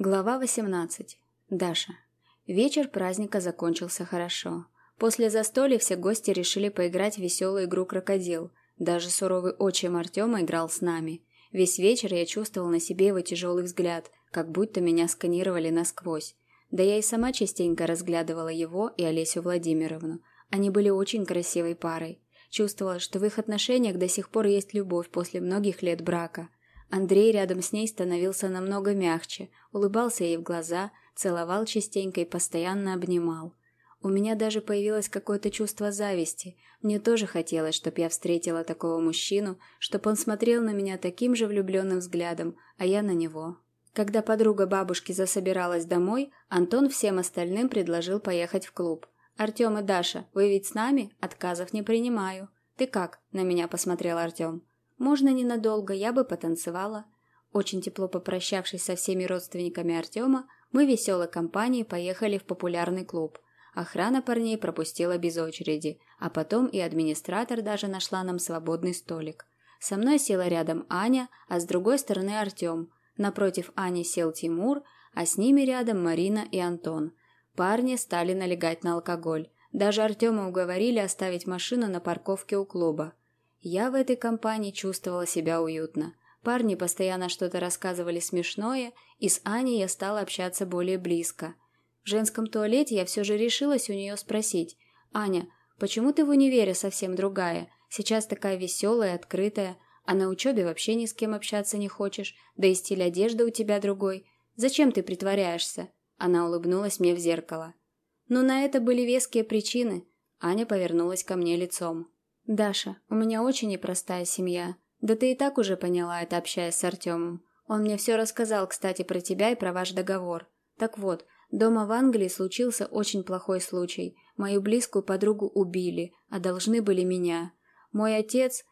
Глава 18. Даша. Вечер праздника закончился хорошо. После застолья все гости решили поиграть в веселую игру «Крокодил». Даже суровый отчим Артема играл с нами. Весь вечер я чувствовал на себе его тяжелый взгляд, как будто меня сканировали насквозь. Да я и сама частенько разглядывала его и Олесю Владимировну. Они были очень красивой парой. Чувствовала, что в их отношениях до сих пор есть любовь после многих лет брака – Андрей рядом с ней становился намного мягче, улыбался ей в глаза, целовал частенько и постоянно обнимал. У меня даже появилось какое-то чувство зависти. Мне тоже хотелось, чтобы я встретила такого мужчину, чтобы он смотрел на меня таким же влюбленным взглядом, а я на него. Когда подруга бабушки засобиралась домой, Антон всем остальным предложил поехать в клуб. «Артем и Даша, вы ведь с нами? Отказов не принимаю». «Ты как?» – на меня посмотрел Артем. Можно ненадолго, я бы потанцевала. Очень тепло попрощавшись со всеми родственниками Артема, мы веселой компанией поехали в популярный клуб. Охрана парней пропустила без очереди, а потом и администратор даже нашла нам свободный столик. Со мной села рядом Аня, а с другой стороны Артем. Напротив Ани сел Тимур, а с ними рядом Марина и Антон. Парни стали налегать на алкоголь. Даже Артема уговорили оставить машину на парковке у клуба. Я в этой компании чувствовала себя уютно. Парни постоянно что-то рассказывали смешное, и с Аней я стала общаться более близко. В женском туалете я все же решилась у нее спросить. «Аня, почему ты в универе совсем другая? Сейчас такая веселая, открытая, а на учебе вообще ни с кем общаться не хочешь, да и стиль одежды у тебя другой. Зачем ты притворяешься?» Она улыбнулась мне в зеркало. «Ну, на это были веские причины». Аня повернулась ко мне лицом. «Даша, у меня очень непростая семья. Да ты и так уже поняла это, общаясь с Артемом. Он мне все рассказал, кстати, про тебя и про ваш договор. Так вот, дома в Англии случился очень плохой случай. Мою близкую подругу убили, а должны были меня. Мой отец...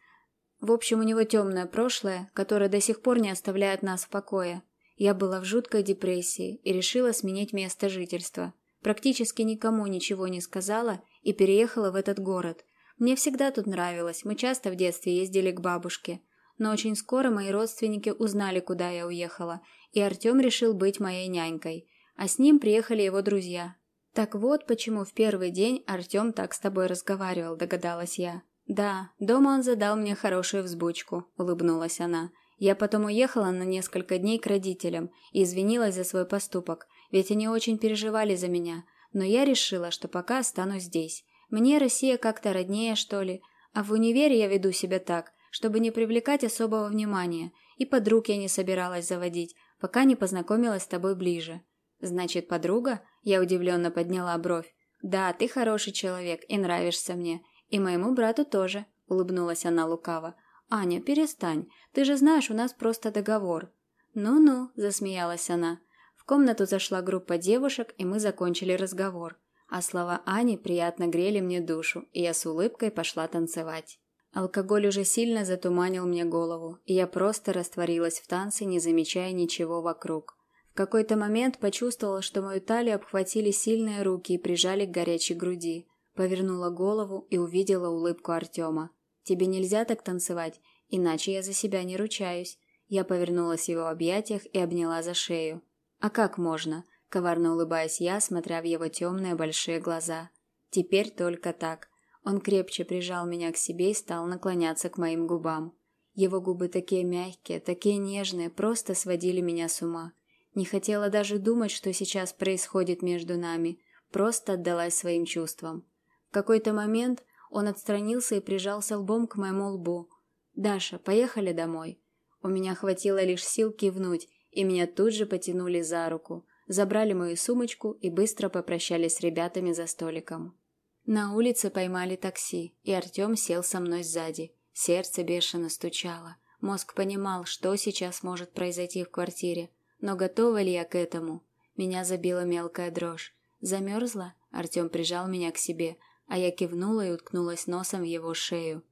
В общем, у него темное прошлое, которое до сих пор не оставляет нас в покое. Я была в жуткой депрессии и решила сменить место жительства. Практически никому ничего не сказала и переехала в этот город – мне всегда тут нравилось, мы часто в детстве ездили к бабушке. Но очень скоро мои родственники узнали, куда я уехала, и Артем решил быть моей нянькой. А с ним приехали его друзья. «Так вот, почему в первый день Артем так с тобой разговаривал», – догадалась я. «Да, дома он задал мне хорошую взбучку», – улыбнулась она. «Я потом уехала на несколько дней к родителям и извинилась за свой поступок, ведь они очень переживали за меня, но я решила, что пока останусь здесь. Мне Россия как-то роднее, что ли, а в универе я веду себя так, чтобы не привлекать особого внимания, и подруг я не собиралась заводить, пока не познакомилась с тобой ближе. Значит, подруга? Я удивленно подняла бровь. Да, ты хороший человек и нравишься мне, и моему брату тоже, улыбнулась она лукаво. Аня, перестань, ты же знаешь, у нас просто договор. Ну-ну, засмеялась она. В комнату зашла группа девушек, и мы закончили разговор а слова Ани приятно грели мне душу, и я с улыбкой пошла танцевать. Алкоголь уже сильно затуманил мне голову, и я просто растворилась в танце, не замечая ничего вокруг. В какой-то момент почувствовала, что мою талию обхватили сильные руки и прижали к горячей груди. Повернула голову и увидела улыбку Артема. «Тебе нельзя так танцевать, иначе я за себя не ручаюсь». Я повернулась в его объятиях и обняла за шею. «А как можно?» Коварно улыбаясь я, смотря в его темные большие глаза. Теперь только так. Он крепче прижал меня к себе и стал наклоняться к моим губам. Его губы такие мягкие, такие нежные, просто сводили меня с ума. Не хотела даже думать, что сейчас происходит между нами. Просто отдалась своим чувствам. В какой-то момент он отстранился и прижался лбом к моему лбу. «Даша, поехали домой». У меня хватило лишь сил кивнуть, и меня тут же потянули за руку – забрали мою сумочку и быстро попрощались с ребятами за столиком. На улице поймали такси, и Артем сел со мной сзади. Сердце бешено стучало. Мозг понимал, что сейчас может произойти в квартире. Но готова ли я к этому? Меня забила мелкая дрожь. Замерзла? Артем прижал меня к себе, а я кивнула и уткнулась носом в его шею.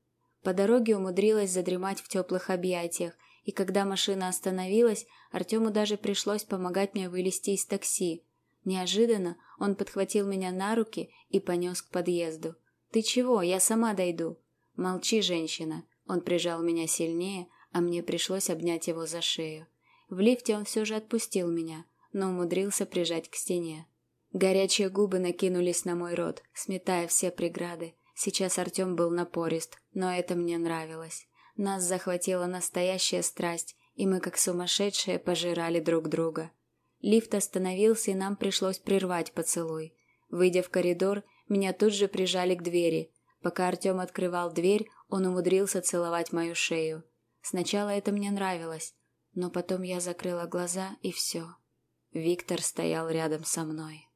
По дороге умудрилась задремать в теплых объятиях, и когда машина остановилась, Артему даже пришлось помогать мне вылезти из такси. Неожиданно он подхватил меня на руки и понес к подъезду. «Ты чего? Я сама дойду». «Молчи, женщина». Он прижал меня сильнее, а мне пришлось обнять его за шею. В лифте он все же отпустил меня, но умудрился прижать к стене. Горячие губы накинулись на мой рот, сметая все преграды. Сейчас Артем был напорист, но это мне нравилось. Нас захватила настоящая страсть, и мы как сумасшедшие пожирали друг друга. Лифт остановился, и нам пришлось прервать поцелуй. Выйдя в коридор, меня тут же прижали к двери. Пока Артем открывал дверь, он умудрился целовать мою шею. Сначала это мне нравилось, но потом я закрыла глаза, и все. Виктор стоял рядом со мной.